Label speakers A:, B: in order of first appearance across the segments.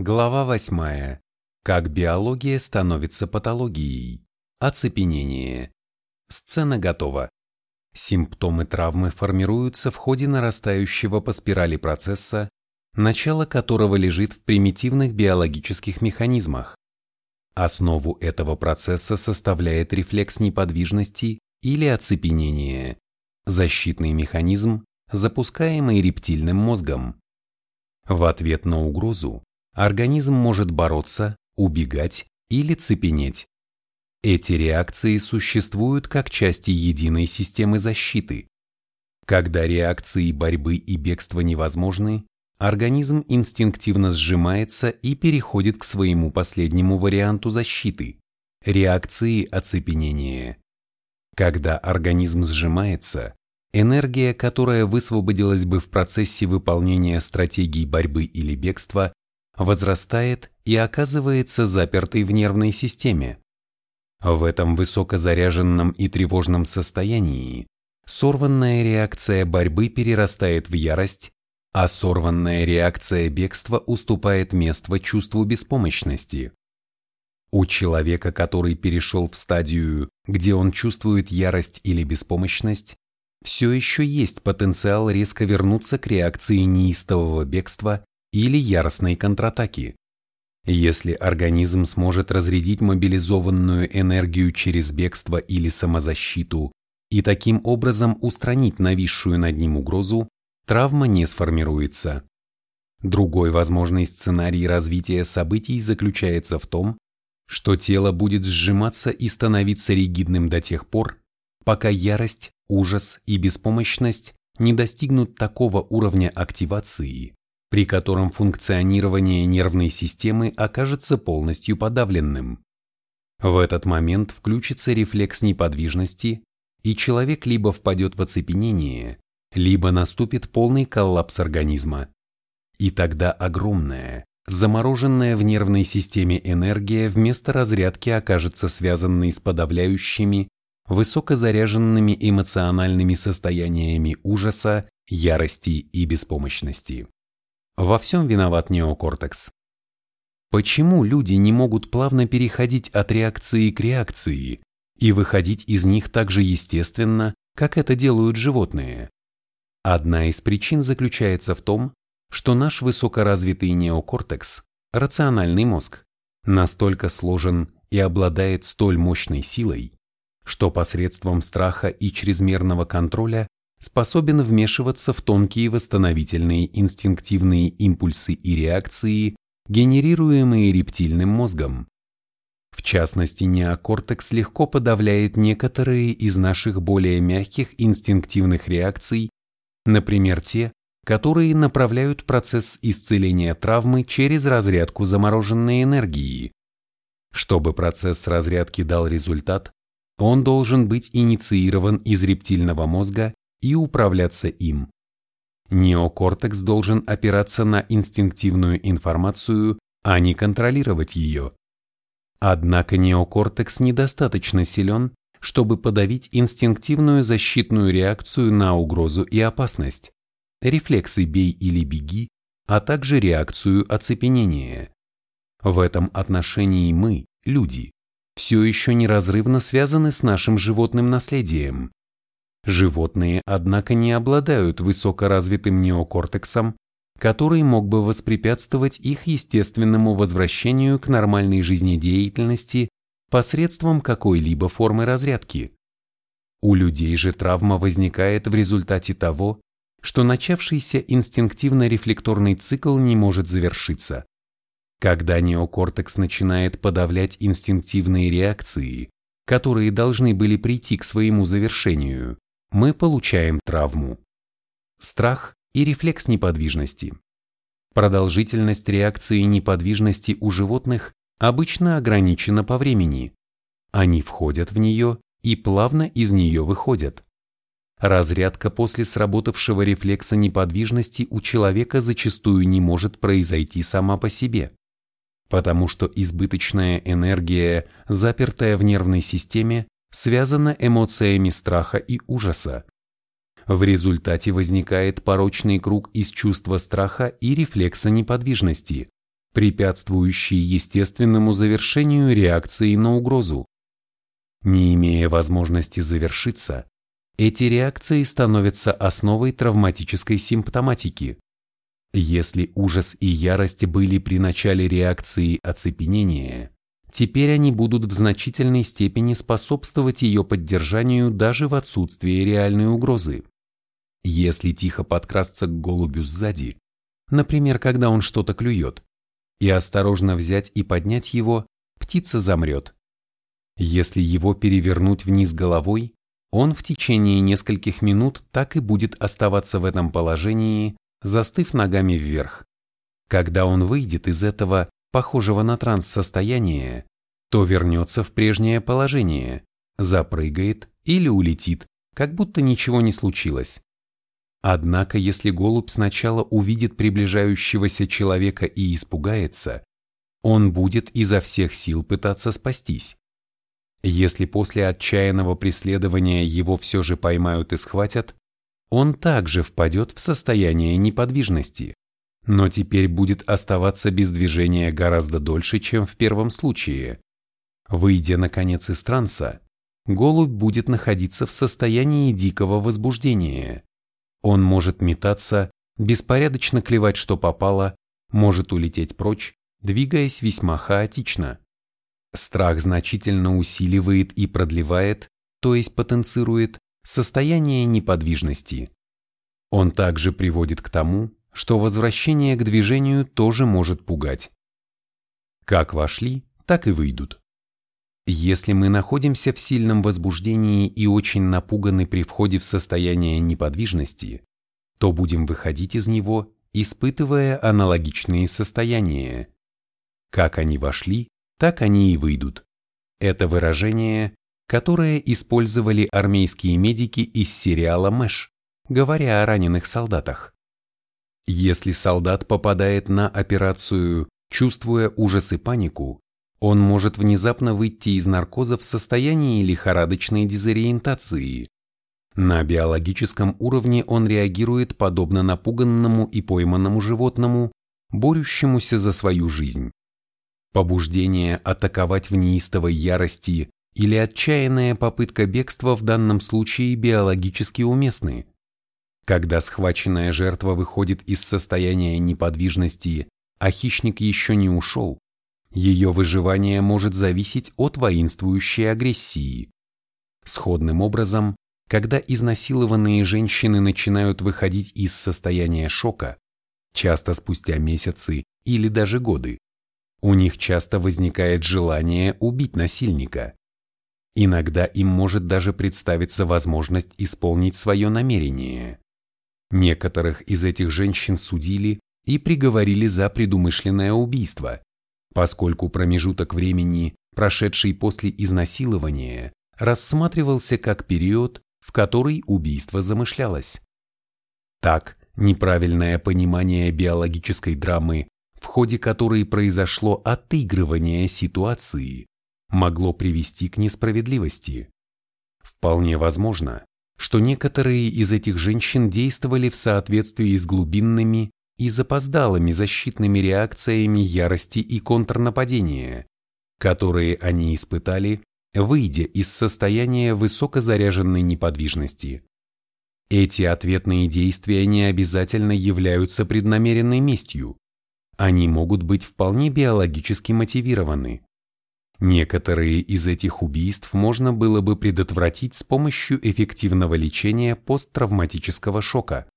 A: Глава 8. Как биология становится патологией. Оцепенение. Сцена готова. Симптомы травмы формируются в ходе нарастающего по спирали процесса, начало которого лежит в примитивных биологических механизмах. Основу этого процесса составляет рефлекс неподвижности или оцепенения, защитный механизм, запускаемый рептильным мозгом. В ответ на угрозу организм может бороться, убегать или цепенеть. Эти реакции существуют как части единой системы защиты. Когда реакции борьбы и бегства невозможны, организм инстинктивно сжимается и переходит к своему последнему варианту защиты – реакции оцепенения. Когда организм сжимается, энергия, которая высвободилась бы в процессе выполнения стратегий борьбы или бегства, возрастает и оказывается запертой в нервной системе. В этом высокозаряженном и тревожном состоянии сорванная реакция борьбы перерастает в ярость, а сорванная реакция бегства уступает место чувству беспомощности. У человека, который перешел в стадию, где он чувствует ярость или беспомощность, все еще есть потенциал резко вернуться к реакции неистового бегства или яростной контратаки. Если организм сможет разрядить мобилизованную энергию через бегство или самозащиту и таким образом устранить нависшую над ним угрозу, травма не сформируется. Другой возможный сценарий развития событий заключается в том, что тело будет сжиматься и становиться ригидным до тех пор, пока ярость, ужас и беспомощность не достигнут такого уровня активации, при котором функционирование нервной системы окажется полностью подавленным. В этот момент включится рефлекс неподвижности, и человек либо впадет в оцепенение, либо наступит полный коллапс организма. И тогда огромная, замороженная в нервной системе энергия вместо разрядки окажется связанной с подавляющими, высокозаряженными эмоциональными состояниями ужаса, ярости и беспомощности. Во всем виноват неокортекс. Почему люди не могут плавно переходить от реакции к реакции и выходить из них так же естественно, как это делают животные? Одна из причин заключается в том, что наш высокоразвитый неокортекс, рациональный мозг, настолько сложен и обладает столь мощной силой, что посредством страха и чрезмерного контроля способен вмешиваться в тонкие восстановительные инстинктивные импульсы и реакции, генерируемые рептильным мозгом. В частности, неокортекс легко подавляет некоторые из наших более мягких инстинктивных реакций, например, те, которые направляют процесс исцеления травмы через разрядку замороженной энергии. Чтобы процесс разрядки дал результат, он должен быть инициирован из рептильного мозга и управляться им. Неокортекс должен опираться на инстинктивную информацию, а не контролировать ее. Однако неокортекс недостаточно силен, чтобы подавить инстинктивную защитную реакцию на угрозу и опасность, рефлексы «бей» или «беги», а также реакцию оцепенения. В этом отношении мы, люди, все еще неразрывно связаны с нашим животным наследием. Животные, однако, не обладают высокоразвитым неокортексом, который мог бы воспрепятствовать их естественному возвращению к нормальной жизнедеятельности посредством какой-либо формы разрядки. У людей же травма возникает в результате того, что начавшийся инстинктивно-рефлекторный цикл не может завершиться. Когда неокортекс начинает подавлять инстинктивные реакции, которые должны были прийти к своему завершению, мы получаем травму. Страх и рефлекс неподвижности. Продолжительность реакции неподвижности у животных обычно ограничена по времени. Они входят в нее и плавно из нее выходят. Разрядка после сработавшего рефлекса неподвижности у человека зачастую не может произойти сама по себе, потому что избыточная энергия, запертая в нервной системе, связана эмоциями страха и ужаса. В результате возникает порочный круг из чувства страха и рефлекса неподвижности, препятствующие естественному завершению реакции на угрозу. Не имея возможности завершиться, эти реакции становятся основой травматической симптоматики. Если ужас и ярость были при начале реакции оцепенения, теперь они будут в значительной степени способствовать ее поддержанию даже в отсутствии реальной угрозы. Если тихо подкрасться к голубю сзади, например, когда он что-то клюет, и осторожно взять и поднять его, птица замрет. Если его перевернуть вниз головой, он в течение нескольких минут так и будет оставаться в этом положении, застыв ногами вверх. Когда он выйдет из этого, похожего на транс состояния, то вернется в прежнее положение, запрыгает или улетит, как будто ничего не случилось. Однако, если голубь сначала увидит приближающегося человека и испугается, он будет изо всех сил пытаться спастись. Если после отчаянного преследования его все же поймают и схватят, он также впадет в состояние неподвижности, но теперь будет оставаться без движения гораздо дольше, чем в первом случае. Выйдя, наконец, из транса, голубь будет находиться в состоянии дикого возбуждения. Он может метаться, беспорядочно клевать, что попало, может улететь прочь, двигаясь весьма хаотично. Страх значительно усиливает и продлевает, то есть потенцирует, состояние неподвижности. Он также приводит к тому, что возвращение к движению тоже может пугать. Как вошли, так и выйдут. Если мы находимся в сильном возбуждении и очень напуганы при входе в состояние неподвижности, то будем выходить из него, испытывая аналогичные состояния. Как они вошли, так они и выйдут. Это выражение, которое использовали армейские медики из сериала «Мэш», говоря о раненых солдатах. Если солдат попадает на операцию, чувствуя ужас и панику, он может внезапно выйти из наркоза в состоянии лихорадочной дезориентации. На биологическом уровне он реагирует подобно напуганному и пойманному животному, борющемуся за свою жизнь. Побуждение атаковать в неистовой ярости или отчаянная попытка бегства в данном случае биологически уместны. Когда схваченная жертва выходит из состояния неподвижности, а хищник еще не ушел, ее выживание может зависеть от воинствующей агрессии. Сходным образом, когда изнасилованные женщины начинают выходить из состояния шока, часто спустя месяцы или даже годы, у них часто возникает желание убить насильника. Иногда им может даже представиться возможность исполнить свое намерение. Некоторых из этих женщин судили и приговорили за предумышленное убийство, поскольку промежуток времени, прошедший после изнасилования, рассматривался как период, в который убийство замышлялось. Так, неправильное понимание биологической драмы в ходе которой произошло отыгрывание ситуации, могло привести к несправедливости. Вполне возможно, что некоторые из этих женщин действовали в соответствии с глубинными и запоздалыми защитными реакциями ярости и контрнападения, которые они испытали, выйдя из состояния высокозаряженной неподвижности. Эти ответные действия не обязательно являются преднамеренной местью, они могут быть вполне биологически мотивированы. Некоторые из этих убийств можно было бы предотвратить с помощью эффективного лечения посттравматического шока.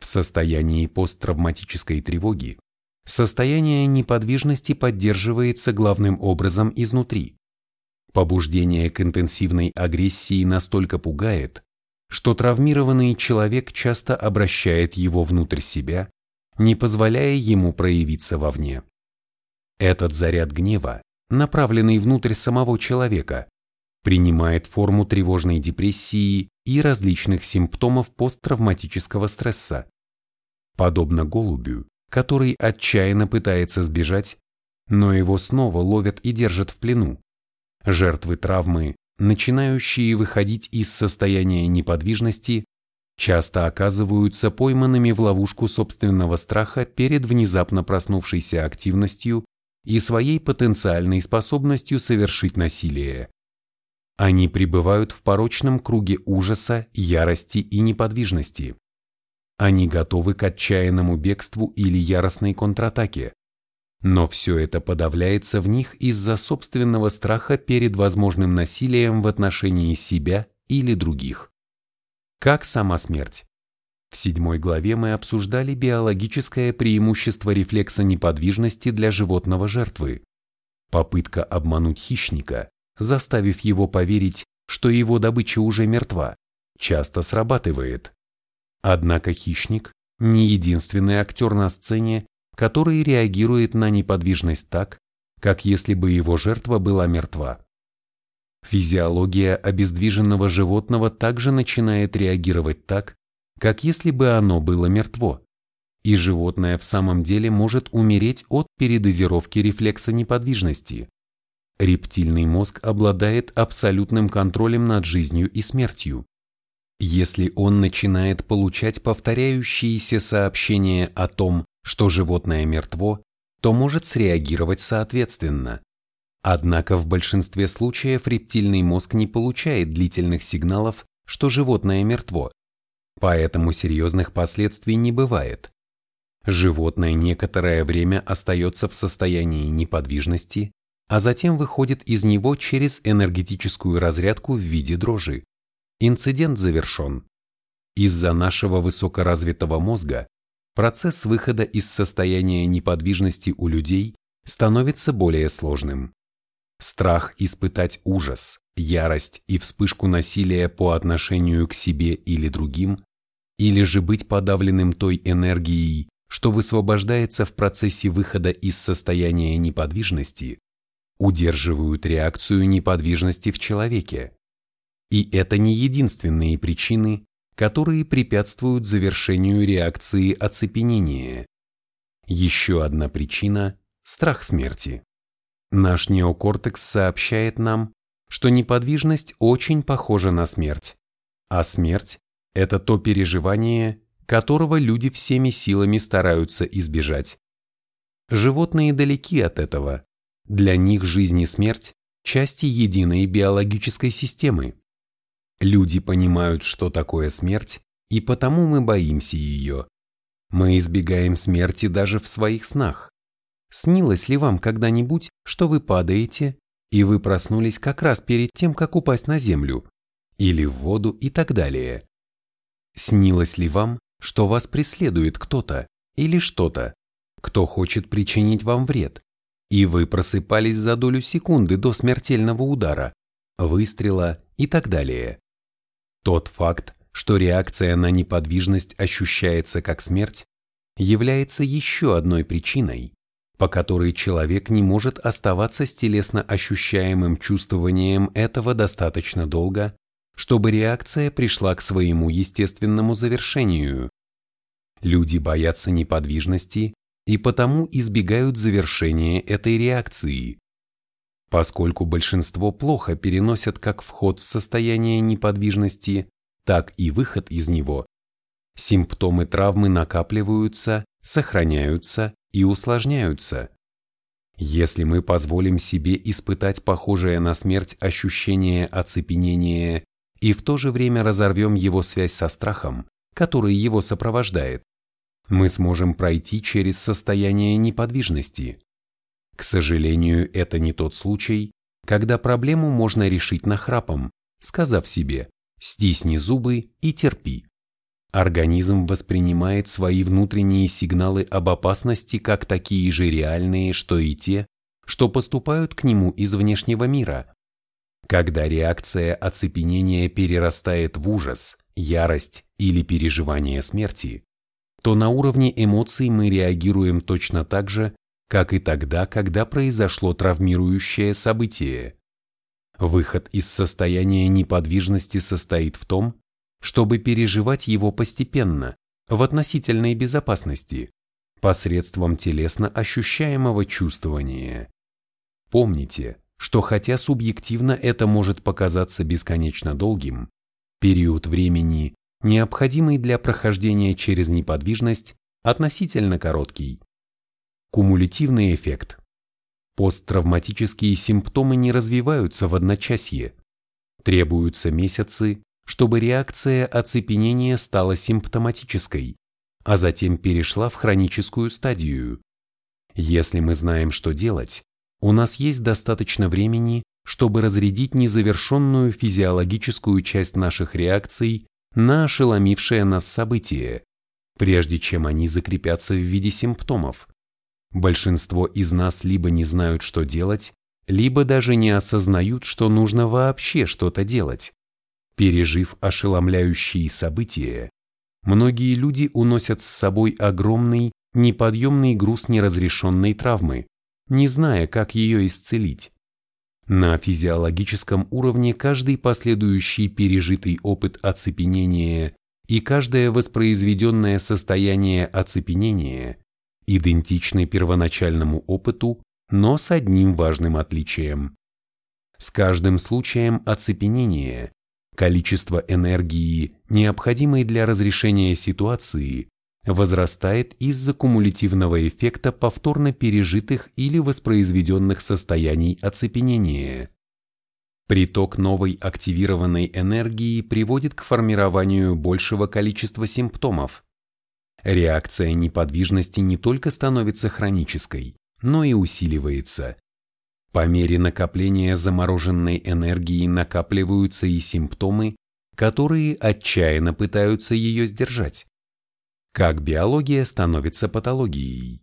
A: В состоянии посттравматической тревоги состояние неподвижности поддерживается главным образом изнутри. Побуждение к интенсивной агрессии настолько пугает, что травмированный человек часто обращает его внутрь себя не позволяя ему проявиться вовне. Этот заряд гнева, направленный внутрь самого человека, принимает форму тревожной депрессии и различных симптомов посттравматического стресса. Подобно голубю, который отчаянно пытается сбежать, но его снова ловят и держат в плену. Жертвы травмы, начинающие выходить из состояния неподвижности, часто оказываются пойманными в ловушку собственного страха перед внезапно проснувшейся активностью и своей потенциальной способностью совершить насилие. Они пребывают в порочном круге ужаса, ярости и неподвижности. Они готовы к отчаянному бегству или яростной контратаке. Но все это подавляется в них из-за собственного страха перед возможным насилием в отношении себя или других. Как сама смерть. В седьмой главе мы обсуждали биологическое преимущество рефлекса неподвижности для животного жертвы. Попытка обмануть хищника, заставив его поверить, что его добыча уже мертва, часто срабатывает. Однако хищник – не единственный актер на сцене, который реагирует на неподвижность так, как если бы его жертва была мертва. Физиология обездвиженного животного также начинает реагировать так, как если бы оно было мертво, и животное в самом деле может умереть от передозировки рефлекса неподвижности. Рептильный мозг обладает абсолютным контролем над жизнью и смертью. Если он начинает получать повторяющиеся сообщения о том, что животное мертво, то может среагировать соответственно. Однако в большинстве случаев рептильный мозг не получает длительных сигналов, что животное мертво, поэтому серьезных последствий не бывает. Животное некоторое время остается в состоянии неподвижности, а затем выходит из него через энергетическую разрядку в виде дрожи. Инцидент завершен. Из-за нашего высокоразвитого мозга процесс выхода из состояния неподвижности у людей становится более сложным. Страх испытать ужас, ярость и вспышку насилия по отношению к себе или другим, или же быть подавленным той энергией, что высвобождается в процессе выхода из состояния неподвижности, удерживают реакцию неподвижности в человеке. И это не единственные причины, которые препятствуют завершению реакции оцепенения. Еще одна причина – страх смерти. Наш неокортекс сообщает нам, что неподвижность очень похожа на смерть, а смерть – это то переживание, которого люди всеми силами стараются избежать. Животные далеки от этого, для них жизнь и смерть – части единой биологической системы. Люди понимают, что такое смерть, и потому мы боимся ее. Мы избегаем смерти даже в своих снах. Снилось ли вам когда-нибудь, что вы падаете, и вы проснулись как раз перед тем, как упасть на землю, или в воду и так далее? Снилось ли вам, что вас преследует кто-то или что-то, кто хочет причинить вам вред, и вы просыпались за долю секунды до смертельного удара, выстрела и так далее. Тот факт, что реакция на неподвижность ощущается как смерть, является еще одной причиной, по которой человек не может оставаться с телесно ощущаемым чувствованием этого достаточно долго, чтобы реакция пришла к своему естественному завершению. Люди боятся неподвижности и потому избегают завершения этой реакции. Поскольку большинство плохо переносят как вход в состояние неподвижности, так и выход из него, симптомы травмы накапливаются, сохраняются и усложняются. Если мы позволим себе испытать похожее на смерть ощущение оцепенения и в то же время разорвем его связь со страхом, который его сопровождает, мы сможем пройти через состояние неподвижности. К сожалению, это не тот случай, когда проблему можно решить нахрапом, сказав себе «стисни зубы и терпи». Организм воспринимает свои внутренние сигналы об опасности как такие же реальные, что и те, что поступают к нему из внешнего мира. Когда реакция оцепенения перерастает в ужас, ярость или переживание смерти, то на уровне эмоций мы реагируем точно так же, как и тогда, когда произошло травмирующее событие. Выход из состояния неподвижности состоит в том, чтобы переживать его постепенно, в относительной безопасности, посредством телесно ощущаемого чувствования. Помните, что хотя субъективно это может показаться бесконечно долгим, период времени, необходимый для прохождения через неподвижность, относительно короткий. Кумулятивный эффект. Посттравматические симптомы не развиваются в одночасье. Требуются месяцы, чтобы реакция оцепенения стала симптоматической, а затем перешла в хроническую стадию. Если мы знаем, что делать, у нас есть достаточно времени, чтобы разрядить незавершенную физиологическую часть наших реакций на ошеломившее нас событие, прежде чем они закрепятся в виде симптомов. Большинство из нас либо не знают, что делать, либо даже не осознают, что нужно вообще что-то делать. Пережив ошеломляющие события, многие люди уносят с собой огромный, неподъемный груз неразрешенной травмы, не зная, как ее исцелить. На физиологическом уровне каждый последующий пережитый опыт оцепенения и каждое воспроизведенное состояние оцепенения идентичны первоначальному опыту, но с одним важным отличием. С каждым случаем оцепенения количество энергии, необходимой для разрешения ситуации, возрастает из-за кумулятивного эффекта повторно пережитых или воспроизведенных состояний оцепенения. Приток новой активированной энергии приводит к формированию большего количества симптомов. Реакция неподвижности не только становится хронической, но и усиливается. По мере накопления замороженной энергии накапливаются и симптомы, которые отчаянно пытаются ее сдержать. Как биология становится патологией?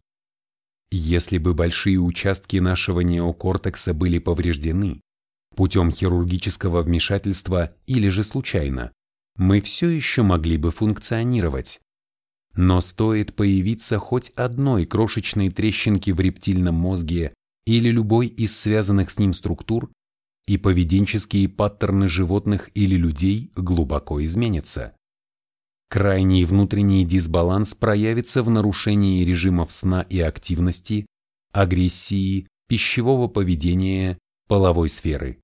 A: Если бы большие участки нашего неокортекса были повреждены путем хирургического вмешательства или же случайно, мы все еще могли бы функционировать. Но стоит появиться хоть одной крошечной трещинки в рептильном мозге или любой из связанных с ним структур, и поведенческие паттерны животных или людей глубоко изменятся. Крайний внутренний дисбаланс проявится в нарушении режимов сна и активности, агрессии, пищевого поведения, половой сферы.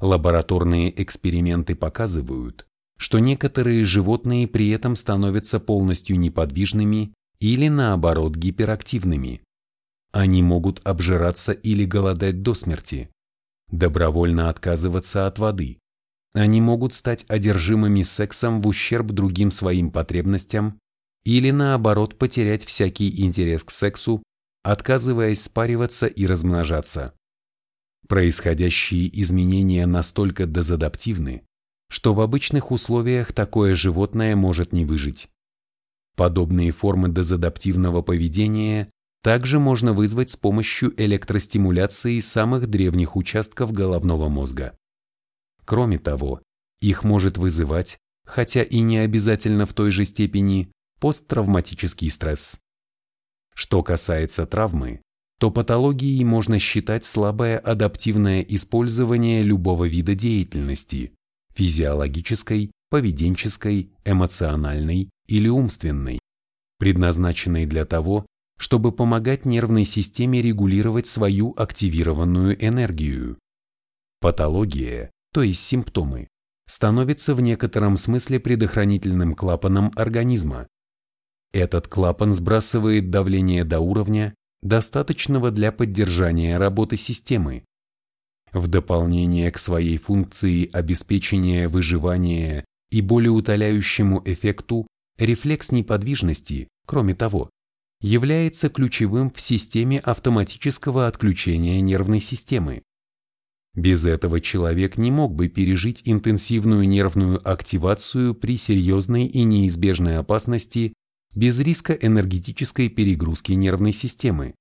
A: Лабораторные эксперименты показывают, что некоторые животные при этом становятся полностью неподвижными или наоборот гиперактивными. Они могут обжираться или голодать до смерти, добровольно отказываться от воды, они могут стать одержимыми сексом в ущерб другим своим потребностям или наоборот потерять всякий интерес к сексу, отказываясь спариваться и размножаться. Происходящие изменения настолько дезадаптивны, что в обычных условиях такое животное может не выжить. Подобные формы дезадаптивного поведения также можно вызвать с помощью электростимуляции самых древних участков головного мозга. Кроме того, их может вызывать, хотя и не обязательно в той же степени, посттравматический стресс. Что касается травмы, то патологией можно считать слабое адаптивное использование любого вида деятельности – физиологической, поведенческой, эмоциональной или умственной, предназначенной для того, чтобы помогать нервной системе регулировать свою активированную энергию. Патология то есть симптомы, становится в некотором смысле предохранительным клапаном организма. Этот клапан сбрасывает давление до уровня, достаточного для поддержания работы системы. В дополнение к своей функции обеспечения выживания и болеутоляющему эффекту, рефлекс неподвижности, кроме того, является ключевым в системе автоматического отключения нервной системы. Без этого человек не мог бы пережить интенсивную нервную активацию при серьезной и неизбежной опасности без риска энергетической перегрузки нервной системы.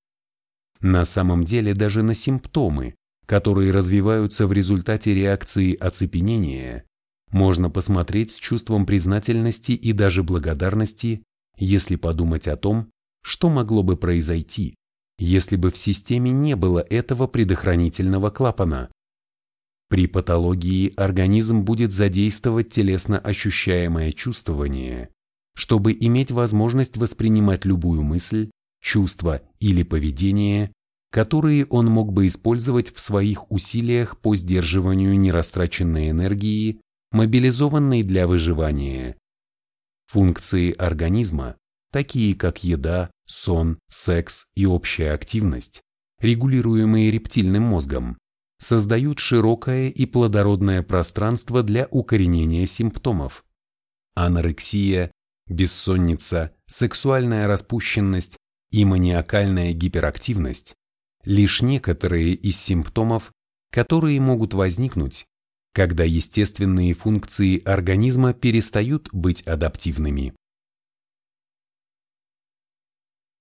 A: На самом деле даже на симптомы, которые развиваются в результате реакции оцепенения, можно посмотреть с чувством признательности и даже благодарности, если подумать о том, что могло бы произойти, если бы в системе не было этого предохранительного клапана. При патологии организм будет задействовать телесно ощущаемое чувствование, чтобы иметь возможность воспринимать любую мысль, чувство или поведение, которые он мог бы использовать в своих усилиях по сдерживанию нерастраченной энергии, мобилизованной для выживания, Функции организма, такие как еда, сон, секс и общая активность, регулируемые рептильным мозгом, создают широкое и плодородное пространство для укоренения симптомов. Анорексия, бессонница, сексуальная распущенность и маниакальная гиперактивность – лишь некоторые из симптомов, которые могут возникнуть, когда естественные функции организма перестают быть адаптивными.